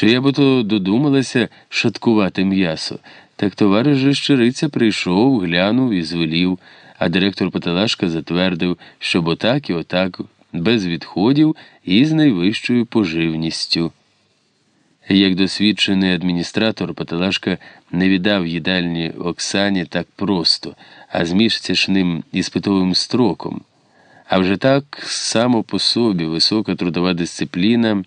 Чи я би то додумалася шаткувати м'ясо, так товариш же щириця прийшов, глянув і звелів, а директор Паталашка затвердив, щоб отак і отак, без відходів і з найвищою поживністю. Як досвідчений адміністратор, Паталашка не віддав їдальні Оксані так просто, а з місячним іспитовим строком. А вже так само по собі висока трудова дисципліна,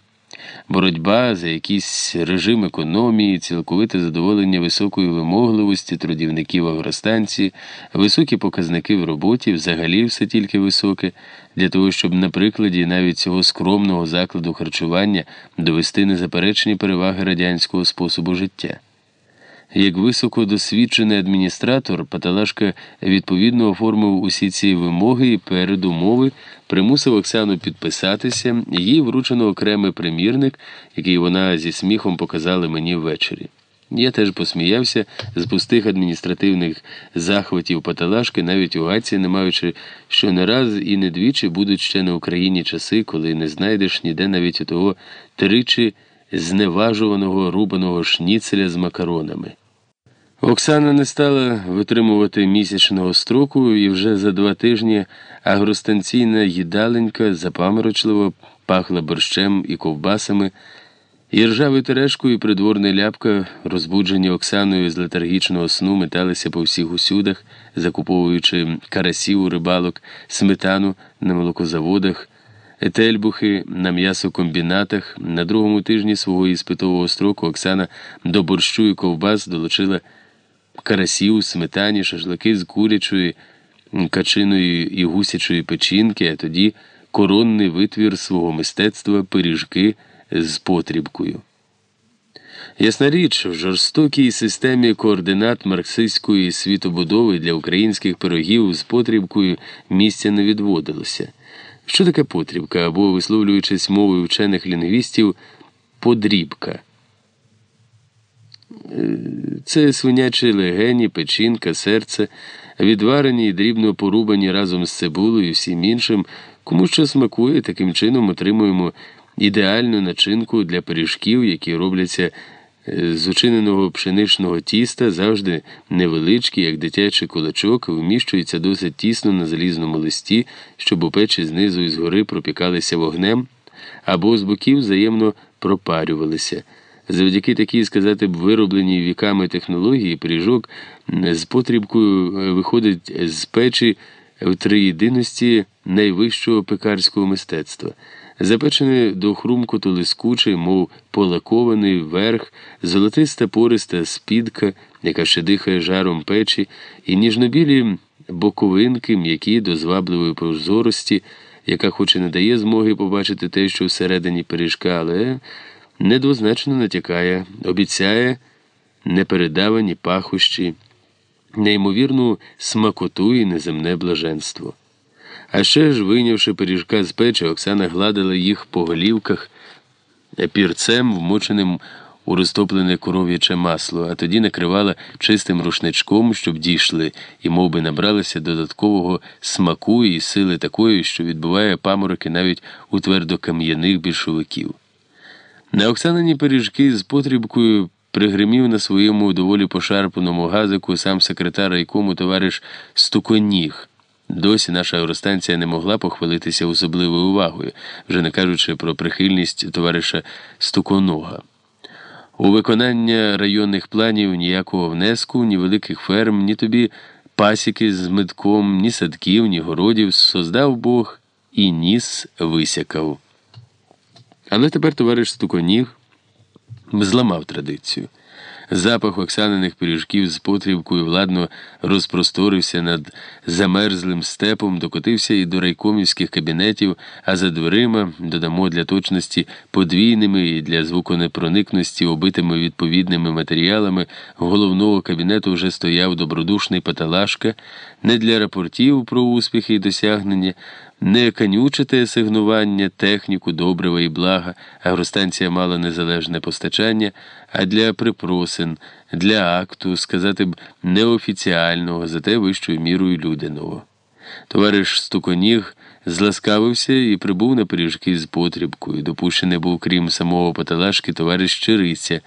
боротьба за якийсь режим економії, цілковите задоволення високої вимогливості трудівників агростанції, високі показники в роботі, взагалі все тільки високе, для того, щоб на прикладі навіть цього скромного закладу харчування довести незаперечні переваги радянського способу життя. Як високодосвідчений адміністратор, Паталашка відповідно оформив усі ці вимоги і передумови, примусив Оксану підписатися, їй вручено окремий примірник, який вона зі сміхом показала мені ввечері. Я теж посміявся з пустих адміністративних захватів Паталашки, навіть у Гаці, не маючи, що не раз і не двічі будуть ще на Україні часи, коли не знайдеш ніде навіть у того тричі зневажуваного рубаного шніцеля з макаронами. Оксана не стала витримувати місячного строку, і вже за два тижні агростанційна їдаленька запаморочливо пахла борщем і ковбасами, і ржавою терешкою і придворна ляпка, розбуджені Оксаною з летаргічного сну, металися по всіх усюдах, закуповуючи карасів у рибалок, сметану на молокозаводах, етельбухи на м'ясокомбінатах. На другому тижні свого іспитового строку Оксана до борщу і ковбас долучила карасів, сметані, шашлики з курячої, качиної і гусячої печінки, а тоді коронний витвір свого мистецтва пиріжки з потрібкою. Ясна річ, в жорстокій системі координат марксистської світобудови для українських пирогів з потрібкою місця не відводилося. Що таке потрібка або, висловлюючись мовою вчених лінгвістів, подрібка? Це свинячі легені, печінка, серце, відварені і дрібно порубані разом з цибулею і всім іншим, кому що смакує, таким чином отримуємо ідеальну начинку для пиріжків, які робляться з учиненого пшеничного тіста, завжди невеличкі, як дитячий кулачок, вміщуються досить тісно на залізному листі, щоб у печі знизу і згори пропікалися вогнем, або з боків взаємно пропарювалися. Завдяки такій, сказати б, виробленій віками технології, пиріжок з потрібкою виходить з печі в триєдиності найвищого пекарського мистецтва. Запечений до хрумкоту лискучий, мов полакований верх, золотиста пориста спідка, яка ще дихає жаром печі, і ніжнобілі боковинки, м'які до звабливої прозорості, яка хоч і не дає змоги побачити те, що всередині пиріжка, але недвозначно натякає, обіцяє непередавані пахощі, неймовірну смакоту і неземне блаженство. А ще ж, вийнявши пиріжка з печі, Оксана гладила їх по голівках пірцем, вмоченим у розтоплене коров'яче масло, а тоді накривала чистим рушничком, щоб дійшли, і мов би, набралися додаткового смаку і сили такої, що відбуває памороки навіть у твердокам'яних більшовиків. На Оксанині пиріжки з потрібкою пригримів на своєму доволі пошарпаному газику сам секретар райкому товариш Стуконіг. Досі наша аеростанція не могла похвалитися особливою увагою, вже не кажучи про прихильність товариша Стуконога. У виконання районних планів ніякого внеску, ні великих ферм, ні тобі пасіки з медком, ні садків, ні городів создав Бог і ніс висякав. Але тепер товариш Стуконіг зламав традицію. Запах Оксаниних пиріжків з потрібкою владно розпросторився над замерзлим степом, докотився і до райкомівських кабінетів, а за дверима додамо для точності подвійними і для звуконепроникності, обитими відповідними матеріалами головного кабінету вже стояв добродушний паталашка, не для рапортів про успіхи і досягнення, не канючите сигнування, техніку, добрива і блага, агростанція мала незалежне постачання, а для припросин, для акту, сказати б, неофіціального, зате вищою мірою людяного. Товариш Стуконіг зласкавився і прибув на пиріжки з потрібкою. Допущений був, крім самого Паталашки, товариш Чириця.